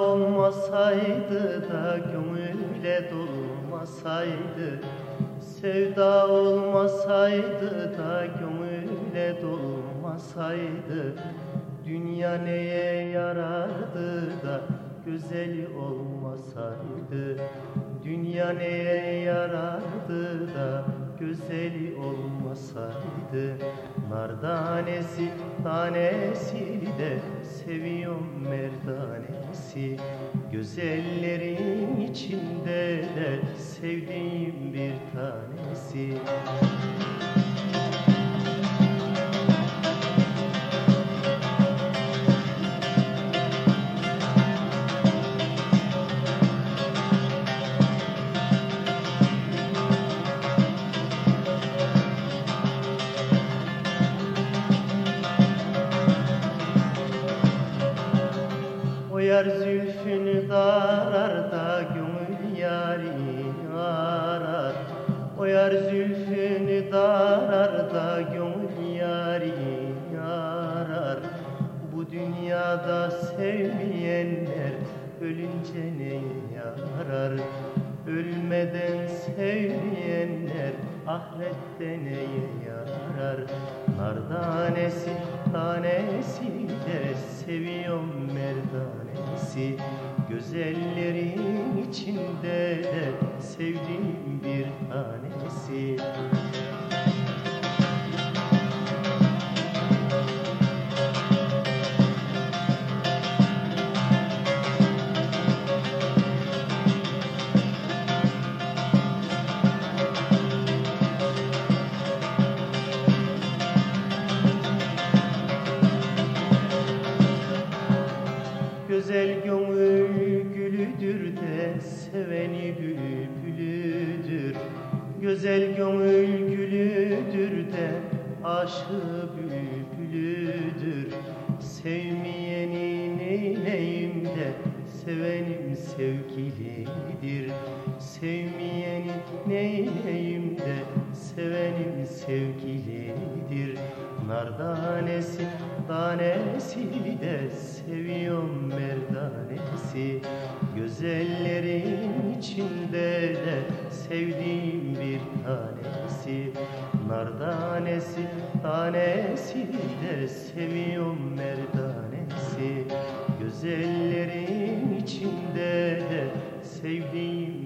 olmasaydı da gönüle dolmasaydı Sevda olmasaydı da gönüle dolmasaydı Dünya neye yarardı da güzeli olmasaydı Dünya neye yarardı da güzeli olmasaydı Nar tanesi tanesi de seviyorum merdanesi. Güzellerin içinde de sevdiğim bir tanesi O yar zülfünü darar da gönül yarini arar. O yar zülfünü darar da gönül yarini arar. Bu dünyada sevmeyenler ölünce ne yarar? Ölmeden sevmeyenler ahirette neye yarar? Nar tanesi tanesi de seviyorum merdanesi Güzellerin içinde de sevdiğim bir tanesi Güzel gönül gülüdür de seveni bülbülüdür. Güzel gönül gülüdür de aşığı bülbülüdür. Sevmeyeni neyleyim de sevenim sevgilidir Nar tanesi tanesi de seviyorum merdanesi. Güzellerin içinde de sevdiğim bir tanesi. Nar tanesi tanesi de seviyorum merdanesi. Güzellerin içinde de sevdiğim